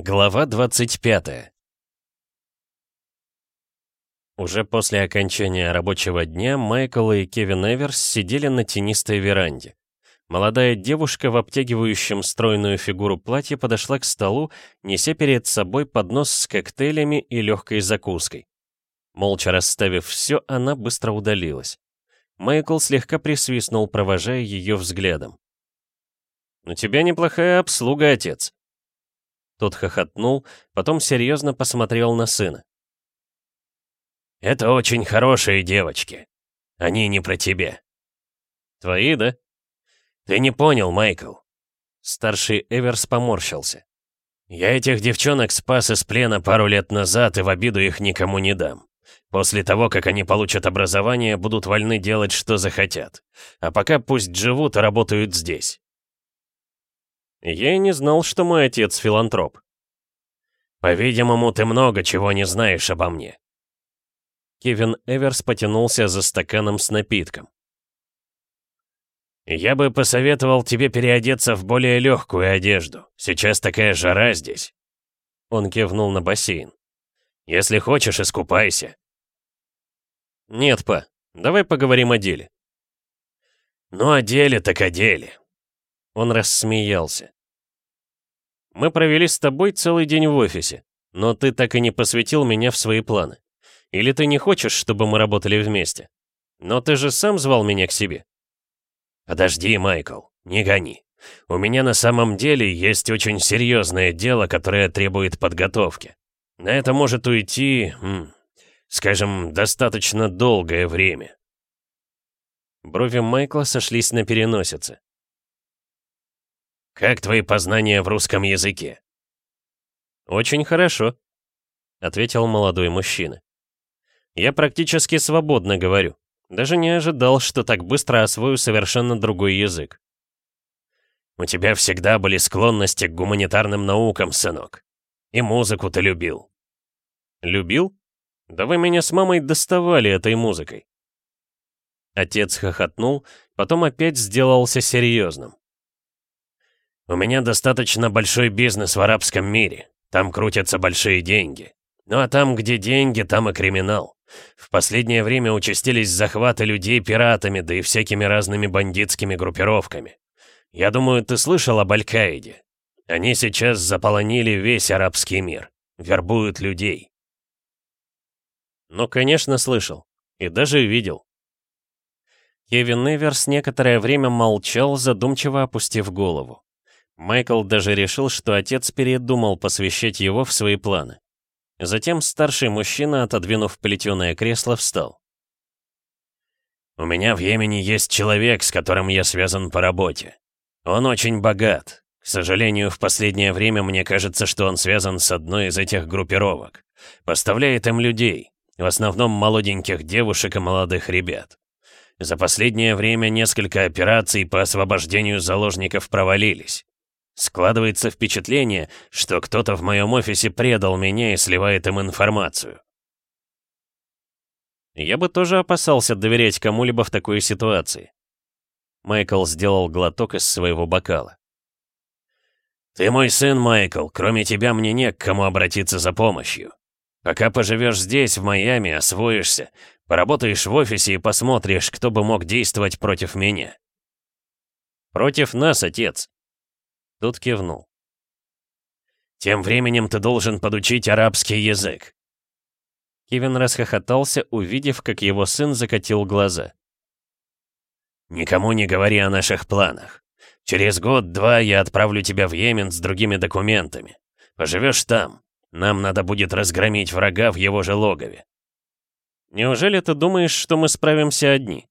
Глава 25 Уже после окончания рабочего дня Майкл и Кевин Эверс сидели на тенистой веранде. Молодая девушка в обтягивающем стройную фигуру платье подошла к столу, неся перед собой поднос с коктейлями и легкой закуской. Молча расставив все, она быстро удалилась. Майкл слегка присвистнул, провожая ее взглядом. «У тебя неплохая обслуга, отец», тот хохотнул, потом серьезно посмотрел на сына. «Это очень хорошие девочки. Они не про тебя». «Твои, да?» «Ты не понял, Майкл». Старший Эверс поморщился. «Я этих девчонок спас из плена пару лет назад и в обиду их никому не дам. После того, как они получат образование, будут вольны делать, что захотят. А пока пусть живут и работают здесь. Я и не знал, что мой отец филантроп. По-видимому, ты много чего не знаешь обо мне. Кевин Эверс потянулся за стаканом с напитком. «Я бы посоветовал тебе переодеться в более легкую одежду. Сейчас такая жара здесь». Он кивнул на бассейн. «Если хочешь, искупайся». «Нет, па, давай поговорим о деле». «Ну, о деле так о деле. Он рассмеялся. «Мы провели с тобой целый день в офисе, но ты так и не посвятил меня в свои планы. Или ты не хочешь, чтобы мы работали вместе? Но ты же сам звал меня к себе». «Подожди, Майкл, не гони. У меня на самом деле есть очень серьезное дело, которое требует подготовки. На это может уйти, скажем, достаточно долгое время». Брови Майкла сошлись на переносице. «Как твои познания в русском языке?» «Очень хорошо», — ответил молодой мужчина. «Я практически свободно говорю. Даже не ожидал, что так быстро освою совершенно другой язык». «У тебя всегда были склонности к гуманитарным наукам, сынок. И музыку ты любил». «Любил? Да вы меня с мамой доставали этой музыкой». Отец хохотнул, потом опять сделался серьезным. У меня достаточно большой бизнес в арабском мире. Там крутятся большие деньги. Ну а там, где деньги, там и криминал. В последнее время участились захваты людей пиратами, да и всякими разными бандитскими группировками. Я думаю, ты слышал об Аль-Каиде? Они сейчас заполонили весь арабский мир. Вербуют людей. Ну, конечно, слышал. И даже видел. Кевин Эверс некоторое время молчал, задумчиво опустив голову. Майкл даже решил, что отец передумал посвящать его в свои планы. Затем старший мужчина, отодвинув плетеное кресло, встал. «У меня в Йемене есть человек, с которым я связан по работе. Он очень богат. К сожалению, в последнее время мне кажется, что он связан с одной из этих группировок. Поставляет им людей, в основном молоденьких девушек и молодых ребят. За последнее время несколько операций по освобождению заложников провалились. Складывается впечатление, что кто-то в моем офисе предал меня и сливает им информацию. Я бы тоже опасался доверять кому-либо в такой ситуации. Майкл сделал глоток из своего бокала. «Ты мой сын, Майкл. Кроме тебя мне не к кому обратиться за помощью. Пока поживешь здесь, в Майами, освоишься, поработаешь в офисе и посмотришь, кто бы мог действовать против меня». «Против нас, отец», Тот кивнул. «Тем временем ты должен подучить арабский язык». Кевин расхохотался, увидев, как его сын закатил глаза. «Никому не говори о наших планах. Через год-два я отправлю тебя в Йемен с другими документами. Поживешь там. Нам надо будет разгромить врага в его же логове». «Неужели ты думаешь, что мы справимся одни?»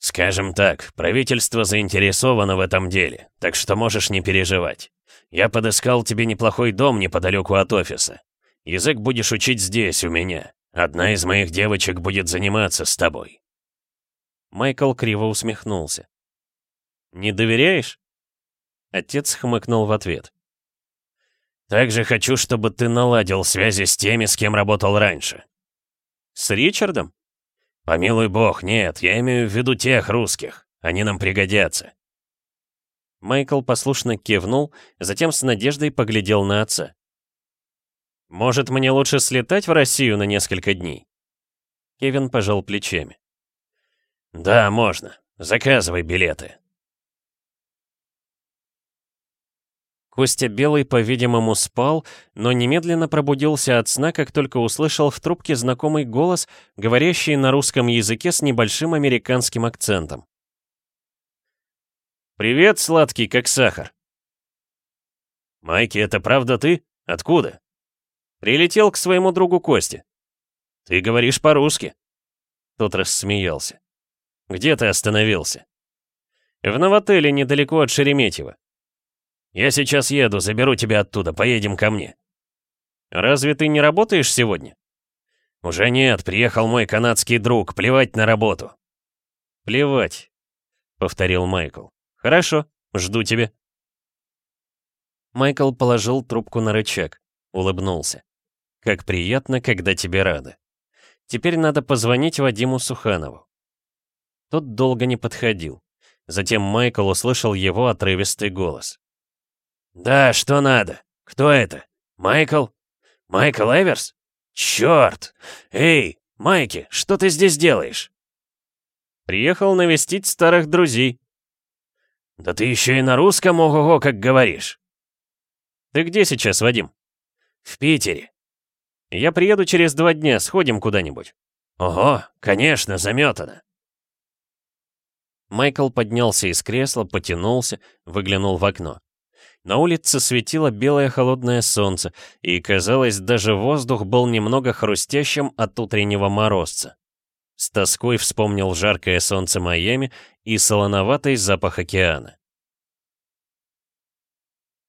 «Скажем так, правительство заинтересовано в этом деле, так что можешь не переживать. Я подыскал тебе неплохой дом неподалеку от офиса. Язык будешь учить здесь, у меня. Одна из моих девочек будет заниматься с тобой». Майкл криво усмехнулся. «Не доверяешь?» Отец хмыкнул в ответ. «Также хочу, чтобы ты наладил связи с теми, с кем работал раньше». «С Ричардом?» «Помилуй бог, нет, я имею в виду тех русских. Они нам пригодятся». Майкл послушно кивнул, затем с надеждой поглядел на отца. «Может, мне лучше слетать в Россию на несколько дней?» Кевин пожал плечами. «Да, можно. Заказывай билеты». Костя Белый, по-видимому, спал, но немедленно пробудился от сна, как только услышал в трубке знакомый голос, говорящий на русском языке с небольшим американским акцентом. «Привет, сладкий, как сахар!» «Майки, это правда ты? Откуда?» «Прилетел к своему другу Косте». «Ты говоришь по-русски?» Тот рассмеялся. «Где ты остановился?» «В новотеле недалеко от Шереметьево. Я сейчас еду, заберу тебя оттуда, поедем ко мне». «Разве ты не работаешь сегодня?» «Уже нет, приехал мой канадский друг, плевать на работу». «Плевать», — повторил Майкл. «Хорошо, жду тебя». Майкл положил трубку на рычаг, улыбнулся. «Как приятно, когда тебе рады. Теперь надо позвонить Вадиму Суханову». Тот долго не подходил. Затем Майкл услышал его отрывистый голос. «Да, что надо? Кто это? Майкл? Майкл Эверс? Черт! Эй, Майки, что ты здесь делаешь?» «Приехал навестить старых друзей». «Да ты еще и на русском ого-го, как говоришь». «Ты где сейчас, Вадим?» «В Питере». «Я приеду через два дня, сходим куда-нибудь». «Ого, конечно, заметано». Майкл поднялся из кресла, потянулся, выглянул в окно. На улице светило белое холодное солнце, и, казалось, даже воздух был немного хрустящим от утреннего морозца. С тоской вспомнил жаркое солнце Майами и солоноватый запах океана.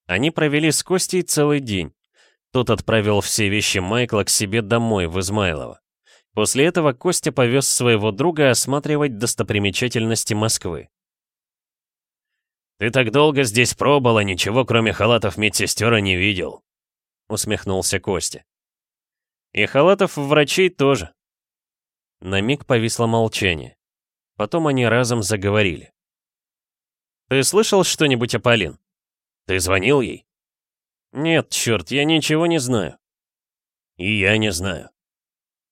Они провели с Костей целый день. Тот отправил все вещи Майкла к себе домой, в Измайлово. После этого Костя повез своего друга осматривать достопримечательности Москвы. «Ты так долго здесь пробыла, ничего кроме халатов медсестера не видел», — усмехнулся Костя. «И халатов врачей тоже». На миг повисло молчание. Потом они разом заговорили. «Ты слышал что-нибудь о Полин? Ты звонил ей?» «Нет, черт, я ничего не знаю». «И я не знаю».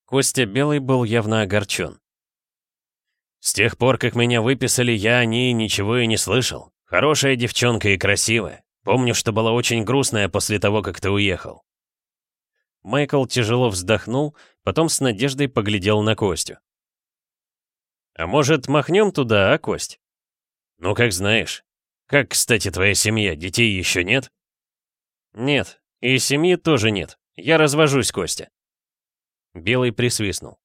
Костя Белый был явно огорчен. «С тех пор, как меня выписали, я о ней ничего и не слышал. Хорошая девчонка и красивая. Помню, что была очень грустная после того, как ты уехал. Майкл тяжело вздохнул, потом с надеждой поглядел на Костю. «А может, махнем туда, а, Кость?» «Ну, как знаешь. Как, кстати, твоя семья? Детей еще нет?» «Нет. И семьи тоже нет. Я развожусь, Костя». Белый присвистнул.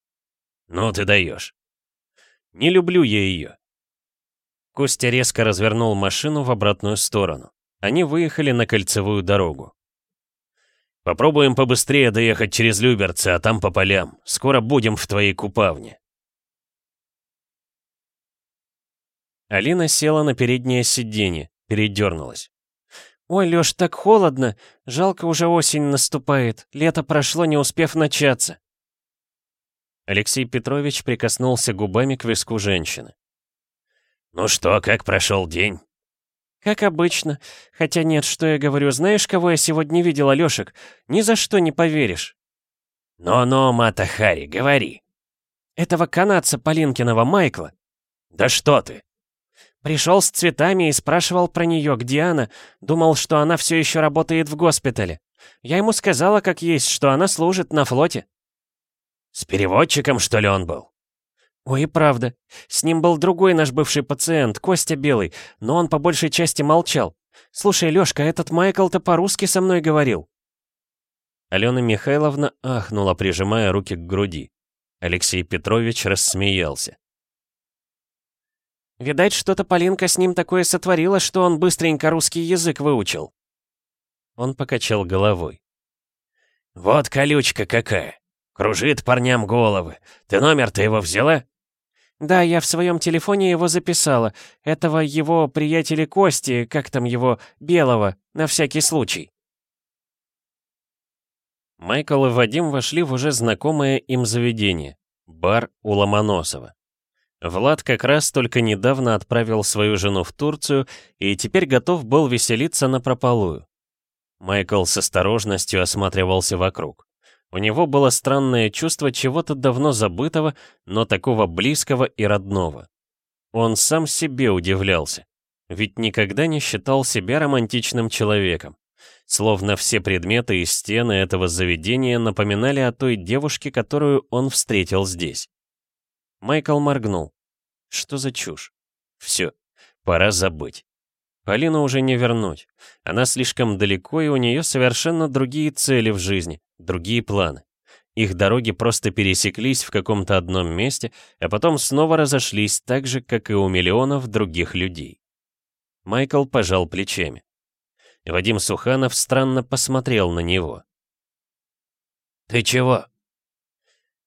«Ну ты даешь. Не люблю я ее. Костя резко развернул машину в обратную сторону. Они выехали на кольцевую дорогу. «Попробуем побыстрее доехать через Люберцы, а там по полям. Скоро будем в твоей купавне». Алина села на переднее сиденье, передернулась. «Ой, Лёш, так холодно. Жалко, уже осень наступает. Лето прошло, не успев начаться». Алексей Петрович прикоснулся губами к виску женщины. «Ну что, как прошел день?» «Как обычно. Хотя нет, что я говорю, знаешь, кого я сегодня видел, Алёшек? Ни за что не поверишь». «Но-но, Мата Хари, говори». «Этого канадца Полинкиного Майкла». «Да что ты!» Пришел с цветами и спрашивал про нее, где она. Думал, что она все еще работает в госпитале. Я ему сказала, как есть, что она служит на флоте. «С переводчиком, что ли, он был?» «Ой, правда. С ним был другой наш бывший пациент, Костя Белый, но он по большей части молчал. Слушай, Лёшка, этот Майкл-то по-русски со мной говорил». Алена Михайловна ахнула, прижимая руки к груди. Алексей Петрович рассмеялся. «Видать, что-то Полинка с ним такое сотворила, что он быстренько русский язык выучил». Он покачал головой. «Вот колючка какая! Кружит парням головы. Ты номер-то его взяла?» «Да, я в своем телефоне его записала. Этого его приятеля Кости, как там его, Белого, на всякий случай». Майкл и Вадим вошли в уже знакомое им заведение — бар у Ломоносова. Влад как раз только недавно отправил свою жену в Турцию и теперь готов был веселиться на прополую. Майкл с осторожностью осматривался вокруг. У него было странное чувство чего-то давно забытого, но такого близкого и родного. Он сам себе удивлялся, ведь никогда не считал себя романтичным человеком. Словно все предметы и стены этого заведения напоминали о той девушке, которую он встретил здесь. Майкл моргнул. Что за чушь? Все, пора забыть. Полину уже не вернуть. Она слишком далеко, и у нее совершенно другие цели в жизни, другие планы. Их дороги просто пересеклись в каком-то одном месте, а потом снова разошлись так же, как и у миллионов других людей. Майкл пожал плечами. Вадим Суханов странно посмотрел на него. «Ты чего?»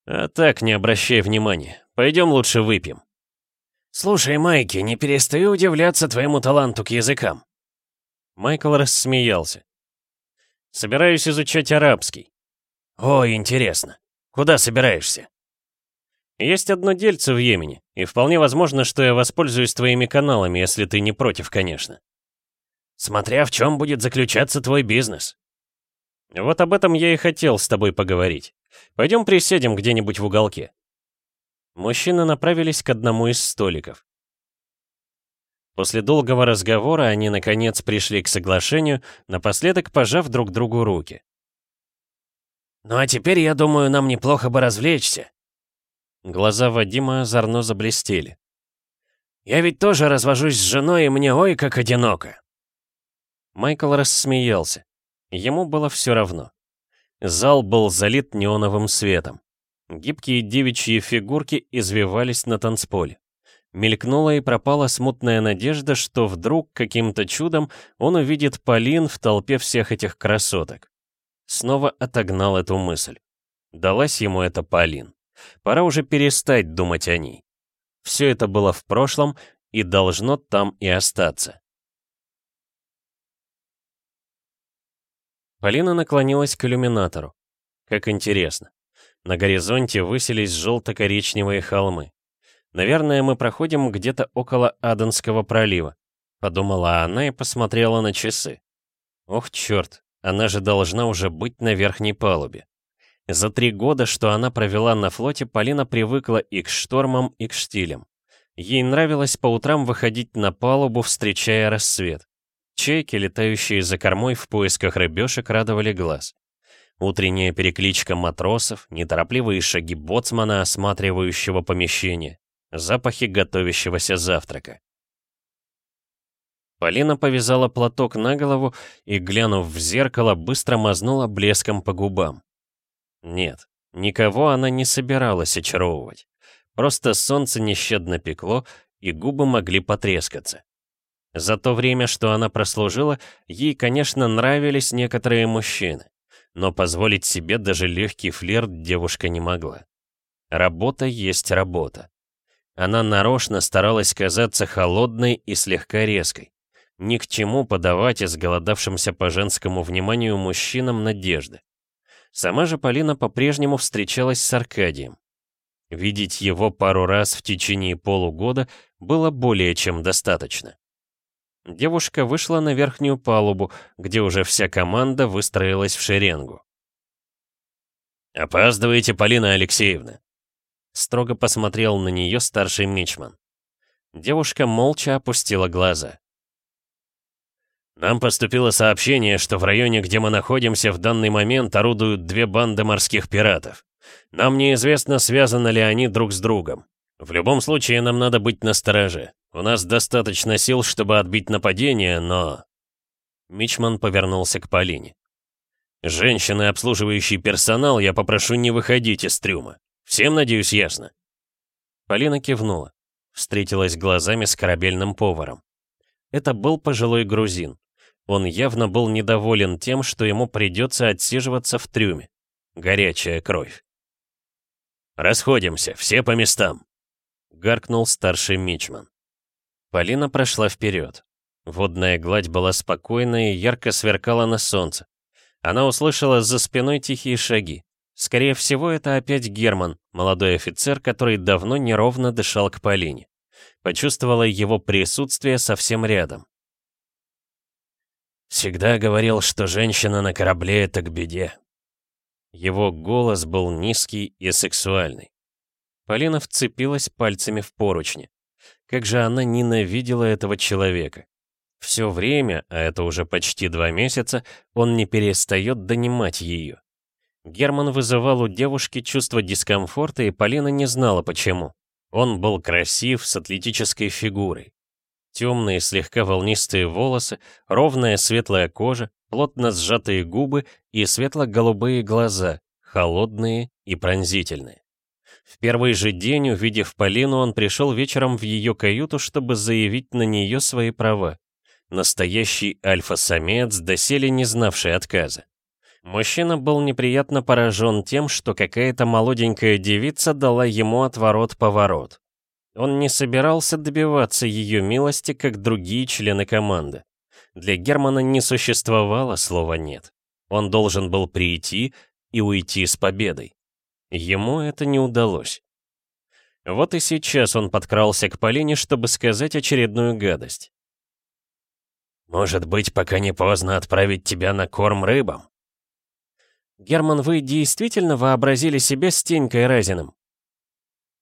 «А так, не обращай внимания. Пойдем лучше выпьем». «Слушай, Майки, не перестаю удивляться твоему таланту к языкам». Майкл рассмеялся. «Собираюсь изучать арабский». «О, интересно. Куда собираешься?» «Есть одно дельце в Йемене, и вполне возможно, что я воспользуюсь твоими каналами, если ты не против, конечно». «Смотря в чем будет заключаться твой бизнес». «Вот об этом я и хотел с тобой поговорить. Пойдем присядем где-нибудь в уголке». Мужчины направились к одному из столиков. После долгого разговора они, наконец, пришли к соглашению, напоследок пожав друг другу руки. «Ну а теперь, я думаю, нам неплохо бы развлечься». Глаза Вадима озорно заблестели. «Я ведь тоже развожусь с женой, и мне ой как одиноко». Майкл рассмеялся. Ему было все равно. Зал был залит неоновым светом. Гибкие девичьи фигурки извивались на танцполе. Мелькнула и пропала смутная надежда, что вдруг каким-то чудом он увидит Полин в толпе всех этих красоток. Снова отогнал эту мысль. Далась ему эта Полин. Пора уже перестать думать о ней. Все это было в прошлом и должно там и остаться. Полина наклонилась к иллюминатору. Как интересно. На горизонте высились желто-коричневые холмы. «Наверное, мы проходим где-то около Аденского пролива», — подумала она и посмотрела на часы. «Ох, черт, она же должна уже быть на верхней палубе». За три года, что она провела на флоте, Полина привыкла и к штормам, и к штилям. Ей нравилось по утрам выходить на палубу, встречая рассвет. Чайки, летающие за кормой в поисках рыбешек, радовали глаз. Утренняя перекличка матросов, неторопливые шаги боцмана, осматривающего помещение, запахи готовящегося завтрака. Полина повязала платок на голову и, глянув в зеркало, быстро мазнула блеском по губам. Нет, никого она не собиралась очаровывать. Просто солнце нещадно пекло, и губы могли потрескаться. За то время, что она прослужила, ей, конечно, нравились некоторые мужчины но позволить себе даже легкий флирт девушка не могла. Работа есть работа. Она нарочно старалась казаться холодной и слегка резкой. Ни к чему подавать изголодавшимся по женскому вниманию мужчинам надежды. Сама же Полина по-прежнему встречалась с Аркадием. Видеть его пару раз в течение полугода было более чем достаточно. Девушка вышла на верхнюю палубу, где уже вся команда выстроилась в шеренгу. «Опаздываете, Полина Алексеевна!» Строго посмотрел на нее старший мичман. Девушка молча опустила глаза. «Нам поступило сообщение, что в районе, где мы находимся, в данный момент орудуют две банды морских пиратов. Нам неизвестно, связаны ли они друг с другом. В любом случае, нам надо быть настороже. У нас достаточно сил, чтобы отбить нападение, но...» Мичман повернулся к Полине. «Женщины, обслуживающий персонал, я попрошу не выходить из трюма. Всем, надеюсь, ясно?» Полина кивнула. Встретилась глазами с корабельным поваром. Это был пожилой грузин. Он явно был недоволен тем, что ему придется отсиживаться в трюме. Горячая кровь. «Расходимся, все по местам», — гаркнул старший мичман. Полина прошла вперед. Водная гладь была спокойной и ярко сверкала на солнце. Она услышала за спиной тихие шаги. Скорее всего, это опять Герман, молодой офицер, который давно неровно дышал к Полине. Почувствовала его присутствие совсем рядом. «Всегда говорил, что женщина на корабле — это к беде». Его голос был низкий и сексуальный. Полина вцепилась пальцами в поручни. Как же она ненавидела этого человека. Все время, а это уже почти два месяца, он не перестает донимать ее. Герман вызывал у девушки чувство дискомфорта, и Полина не знала почему. Он был красив, с атлетической фигурой. Темные, слегка волнистые волосы, ровная светлая кожа, плотно сжатые губы и светло-голубые глаза, холодные и пронзительные. В первый же день, увидев Полину, он пришел вечером в ее каюту, чтобы заявить на нее свои права. Настоящий альфа-самец, доселе не знавший отказа. Мужчина был неприятно поражен тем, что какая-то молоденькая девица дала ему отворот-поворот. Он не собирался добиваться ее милости, как другие члены команды. Для Германа не существовало слова «нет». Он должен был прийти и уйти с победой. Ему это не удалось. Вот и сейчас он подкрался к Полине, чтобы сказать очередную гадость. «Может быть, пока не поздно отправить тебя на корм рыбам?» «Герман, вы действительно вообразили себя Стенькой Разиным?»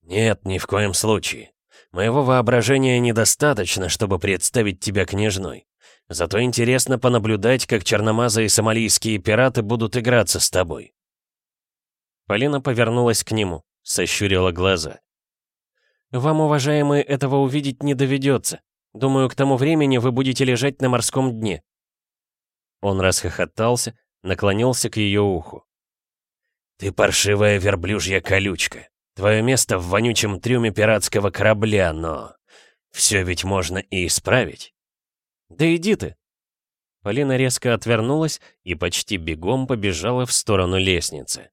«Нет, ни в коем случае. Моего воображения недостаточно, чтобы представить тебя княжной. Зато интересно понаблюдать, как черномазые сомалийские пираты будут играться с тобой». Полина повернулась к нему, сощурила глаза. «Вам, уважаемый, этого увидеть не доведется. Думаю, к тому времени вы будете лежать на морском дне». Он расхохотался, наклонился к ее уху. «Ты паршивая верблюжья колючка. Твое место в вонючем трюме пиратского корабля, но... Все ведь можно и исправить». «Да иди ты!» Полина резко отвернулась и почти бегом побежала в сторону лестницы.